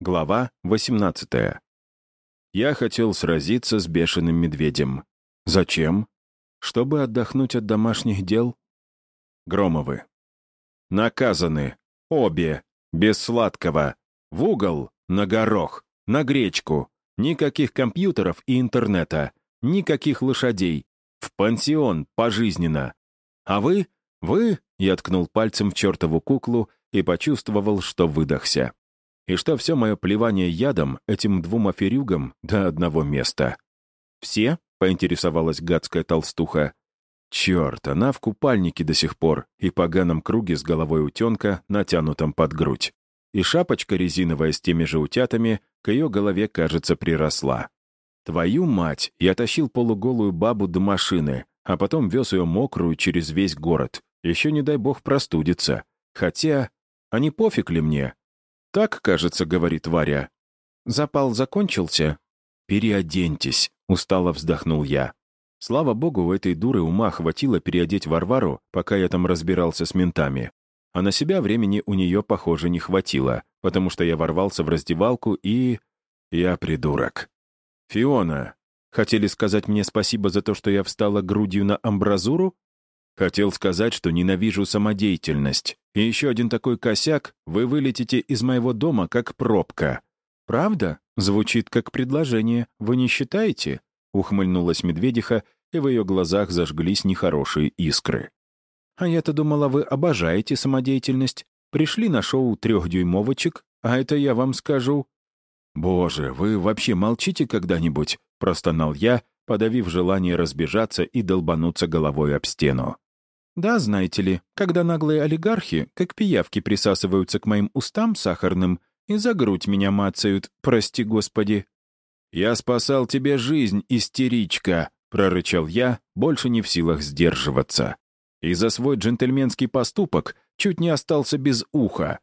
Глава 18. Я хотел сразиться с бешеным медведем. Зачем? Чтобы отдохнуть от домашних дел? Громовы. Наказаны. Обе. Без сладкого. В угол. На горох. На гречку. Никаких компьютеров и интернета. Никаких лошадей. В пансион. Пожизненно. А вы? Вы? Я ткнул пальцем в чертову куклу и почувствовал, что выдохся и что все мое плевание ядом этим двум аферюгам до одного места. «Все?» — поинтересовалась гадская толстуха. Черт, она в купальнике до сих пор и поганом круге с головой утенка, натянутом под грудь. И шапочка резиновая с теми же утятами к ее голове, кажется, приросла. Твою мать, я тащил полуголую бабу до машины, а потом вез ее мокрую через весь город. Еще, не дай бог, простудится. Хотя, а не пофиг ли мне? «Так, кажется, — говорит Варя. Запал закончился? Переоденьтесь», — устало вздохнул я. Слава богу, у этой дуры ума хватило переодеть Варвару, пока я там разбирался с ментами. А на себя времени у нее, похоже, не хватило, потому что я ворвался в раздевалку и... Я придурок. «Фиона, хотели сказать мне спасибо за то, что я встала грудью на амбразуру?» Хотел сказать, что ненавижу самодеятельность. И еще один такой косяк, вы вылетите из моего дома как пробка. Правда? Звучит как предложение. Вы не считаете? Ухмыльнулась медведиха, и в ее глазах зажглись нехорошие искры. А я-то думала, вы обожаете самодеятельность. Пришли на шоу трехдюймовочек, а это я вам скажу. «Боже, вы вообще молчите когда-нибудь?» — простонал я, подавив желание разбежаться и долбануться головой об стену. Да, знаете ли, когда наглые олигархи, как пиявки, присасываются к моим устам сахарным и за грудь меня мацают, прости господи. «Я спасал тебе жизнь, истеричка», — прорычал я, больше не в силах сдерживаться. И за свой джентльменский поступок чуть не остался без уха.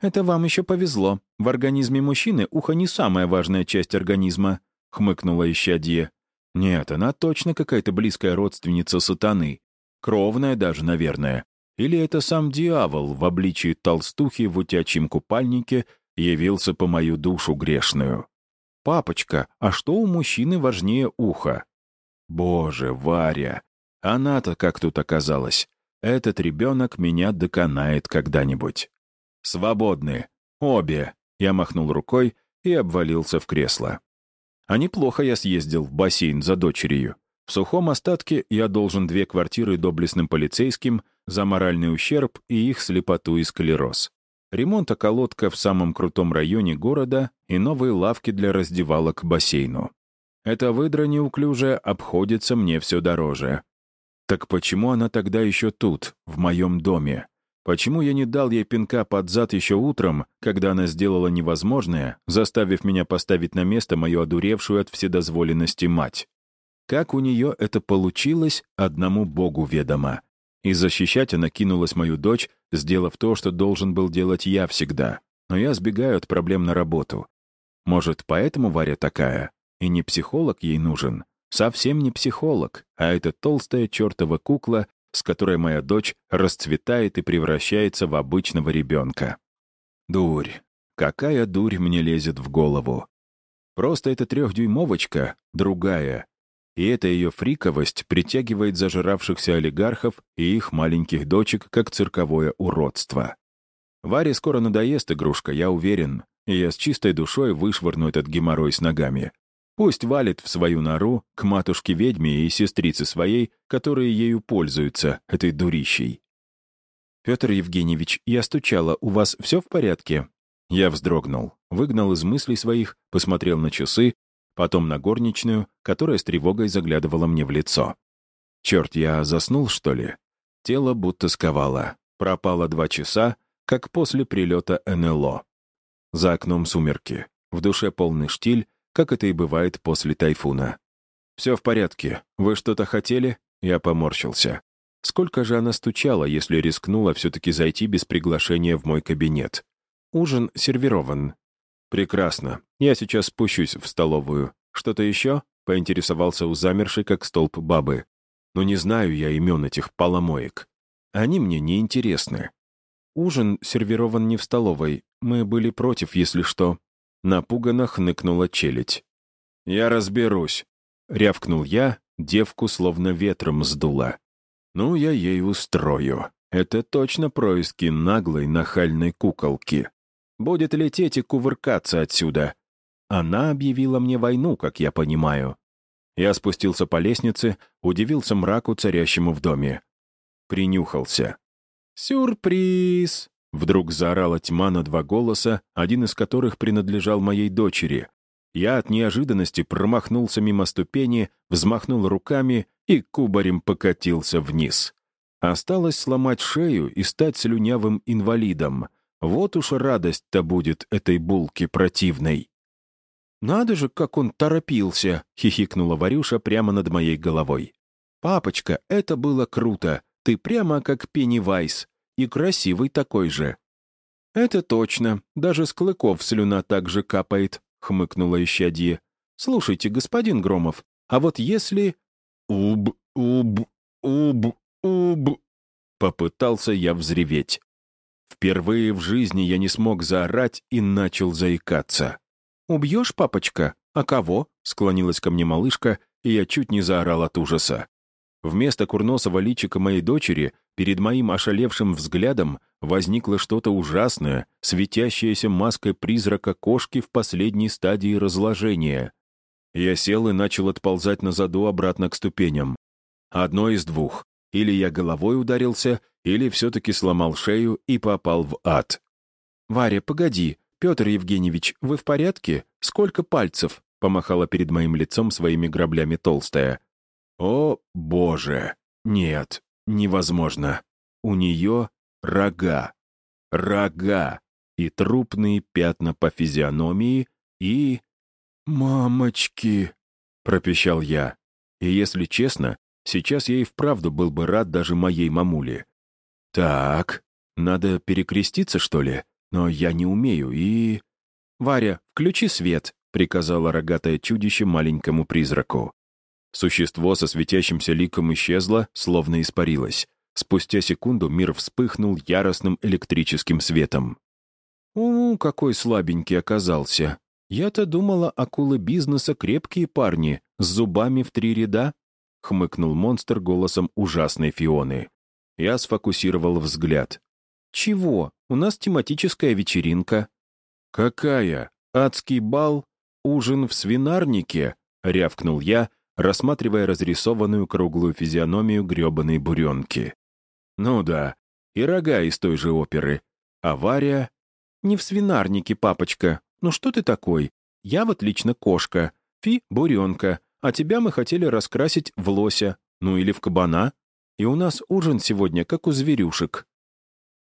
«Это вам еще повезло. В организме мужчины ухо не самая важная часть организма», — хмыкнула исчадье. «Нет, она точно какая-то близкая родственница сатаны. Кровная даже, наверное. Или это сам дьявол в обличии толстухи в утячьем купальнике явился по мою душу грешную. «Папочка, а что у мужчины важнее уха?» «Боже, Варя! Она-то как тут оказалась? Этот ребенок меня доконает когда-нибудь». «Свободны. Обе!» Я махнул рукой и обвалился в кресло. А неплохо я съездил в бассейн за дочерью. В сухом остатке я должен две квартиры доблестным полицейским за моральный ущерб и их слепоту и склероз. Ремонт околотка в самом крутом районе города и новые лавки для раздевалок к бассейну. Эта выдра неуклюжая обходится мне все дороже. Так почему она тогда еще тут, в моем доме? Почему я не дал ей пинка под зад еще утром, когда она сделала невозможное, заставив меня поставить на место мою одуревшую от вседозволенности мать? Как у нее это получилось, одному Богу ведомо. И защищать она кинулась мою дочь, сделав то, что должен был делать я всегда. Но я сбегаю от проблем на работу. Может, поэтому Варя такая? И не психолог ей нужен? Совсем не психолог, а эта толстая чертова кукла, с которой моя дочь расцветает и превращается в обычного ребенка. Дурь. Какая дурь мне лезет в голову. Просто эта трехдюймовочка, другая, и эта ее фриковость притягивает зажиравшихся олигархов и их маленьких дочек как цирковое уродство. Варе скоро надоест игрушка, я уверен, и я с чистой душой вышвырну этот геморрой с ногами. Пусть валит в свою нору к матушке-ведьме и сестрице своей, которые ею пользуются, этой дурищей. «Петр Евгеньевич, я стучала, у вас все в порядке?» Я вздрогнул, выгнал из мыслей своих, посмотрел на часы потом на горничную, которая с тревогой заглядывала мне в лицо. Черт, я заснул, что ли? Тело будто сковало. Пропало два часа, как после прилета НЛО. За окном сумерки. В душе полный штиль, как это и бывает после тайфуна. «Все в порядке. Вы что-то хотели?» Я поморщился. Сколько же она стучала, если рискнула все-таки зайти без приглашения в мой кабинет? Ужин сервирован. «Прекрасно. Я сейчас спущусь в столовую. Что-то еще?» — поинтересовался у замершей, как столб бабы. «Но не знаю я имен этих поломоек. Они мне не интересны. Ужин сервирован не в столовой. Мы были против, если что». напуганно хныкнула челядь. «Я разберусь», — рявкнул я, девку словно ветром сдуло. «Ну, я ей устрою. Это точно происки наглой нахальной куколки. Будет лететь и кувыркаться отсюда. Она объявила мне войну, как я понимаю. Я спустился по лестнице, удивился мраку, царящему в доме. Принюхался. «Сюрприз!» Вдруг заорала тьма на два голоса, один из которых принадлежал моей дочери. Я от неожиданности промахнулся мимо ступени, взмахнул руками и кубарем покатился вниз. Осталось сломать шею и стать слюнявым инвалидом. Вот уж радость-то будет этой булки противной. «Надо же, как он торопился!» — хихикнула Варюша прямо над моей головой. «Папочка, это было круто! Ты прямо как Пеннивайз. И красивый такой же». «Это точно. Даже с клыков слюна так же капает», — хмыкнула исчадье. «Слушайте, господин Громов, а вот если...» «Уб, уб, уб, уб...» Попытался я взреветь. Впервые в жизни я не смог заорать и начал заикаться. «Убьешь, папочка? А кого?» — склонилась ко мне малышка, и я чуть не заорал от ужаса. Вместо курносого личика моей дочери перед моим ошалевшим взглядом возникло что-то ужасное, светящееся маской призрака кошки в последней стадии разложения. Я сел и начал отползать на заду обратно к ступеням. Одно из двух. Или я головой ударился, или все-таки сломал шею и попал в ад. «Варя, погоди, «Петр Евгеньевич, вы в порядке? Сколько пальцев?» — помахала перед моим лицом своими граблями толстая. «О, боже! Нет, невозможно. У нее рога. Рога. И трупные пятна по физиономии, и... «Мамочки!» — пропищал я. И, если честно, сейчас я и вправду был бы рад даже моей мамуле. «Так, надо перекреститься, что ли?» но я не умею и...» «Варя, включи свет», — приказала рогатое чудище маленькому призраку. Существо со светящимся ликом исчезло, словно испарилось. Спустя секунду мир вспыхнул яростным электрическим светом. «У, какой слабенький оказался. Я-то думала, акулы бизнеса крепкие парни, с зубами в три ряда», — хмыкнул монстр голосом ужасной Фионы. Я сфокусировал взгляд. «Чего? У нас тематическая вечеринка». «Какая? Адский бал? Ужин в свинарнике?» — рявкнул я, рассматривая разрисованную круглую физиономию гребаной буренки. «Ну да, и рога из той же оперы. Авария?» «Не в свинарнике, папочка. Ну что ты такой? Я вот лично кошка. Фи — буренка. А тебя мы хотели раскрасить в лося, ну или в кабана. И у нас ужин сегодня, как у зверюшек».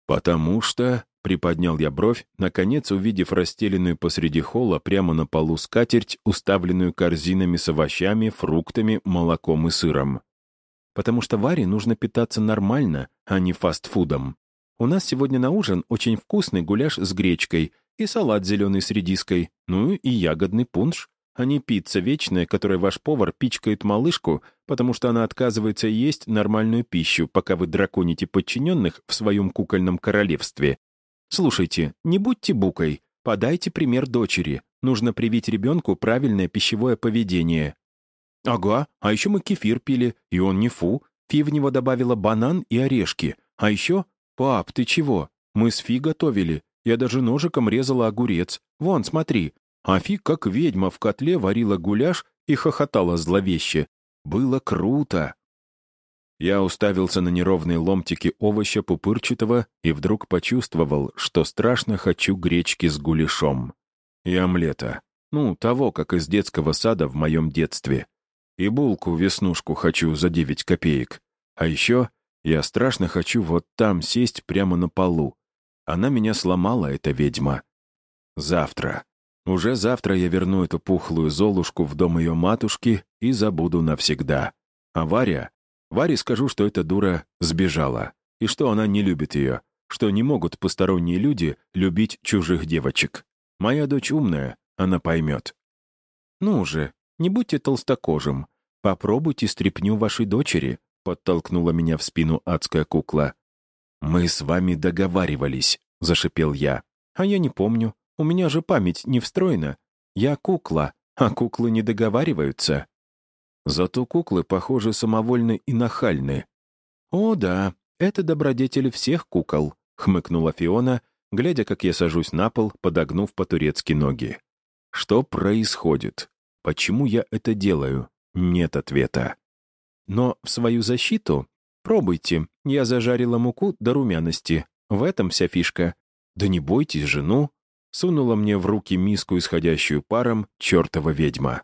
«Потому что...» — приподнял я бровь, наконец увидев расстеленную посреди холла прямо на полу скатерть, уставленную корзинами с овощами, фруктами, молоком и сыром. «Потому что Варе нужно питаться нормально, а не фастфудом. У нас сегодня на ужин очень вкусный гуляш с гречкой и салат зеленый с редиской, ну и ягодный пунш а не пицца вечная, которой ваш повар пичкает малышку, потому что она отказывается есть нормальную пищу, пока вы драконите подчиненных в своем кукольном королевстве. Слушайте, не будьте букой, подайте пример дочери. Нужно привить ребенку правильное пищевое поведение. Ага, а еще мы кефир пили, и он не фу. Фи в него добавила банан и орешки. А еще... Пап, ты чего? Мы с Фи готовили. Я даже ножиком резала огурец. Вон, смотри, а Фи, как ведьма, в котле варила гуляш и хохотала зловеще. Было круто. Я уставился на неровные ломтики овоща пупырчатого и вдруг почувствовал, что страшно хочу гречки с гуляшом. И омлета. Ну, того, как из детского сада в моем детстве. И булку-веснушку хочу за девять копеек. А еще я страшно хочу вот там сесть прямо на полу. Она меня сломала, эта ведьма. Завтра. Уже завтра я верну эту пухлую Золушку в дом ее матушки и забуду навсегда. А Варя? Варе скажу, что эта дура сбежала, и что она не любит ее, что не могут посторонние люди любить чужих девочек. Моя дочь умная, она поймет. «Ну же, не будьте толстокожим. Попробуйте стряпню вашей дочери», — подтолкнула меня в спину адская кукла. «Мы с вами договаривались», — зашипел я. «А я не помню. У меня же память не встроена. Я кукла, а куклы не договариваются. Зато куклы, похоже, самовольны и нахальны. «О, да, это добродетель всех кукол», — хмыкнула Фиона, глядя, как я сажусь на пол, подогнув по-турецки ноги. «Что происходит? Почему я это делаю? Нет ответа». «Но в свою защиту пробуйте. Я зажарила муку до румяности. В этом вся фишка. Да не бойтесь жену». Сунула мне в руки миску, исходящую паром, чертова ведьма.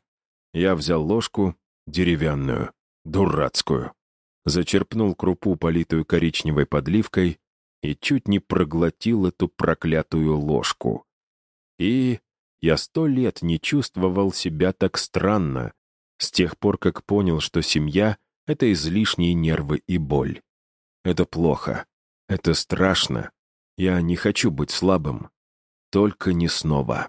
Я взял ложку, деревянную, дурацкую. Зачерпнул крупу, политую коричневой подливкой, и чуть не проглотил эту проклятую ложку. И я сто лет не чувствовал себя так странно, с тех пор, как понял, что семья — это излишние нервы и боль. Это плохо. Это страшно. Я не хочу быть слабым. Только не снова.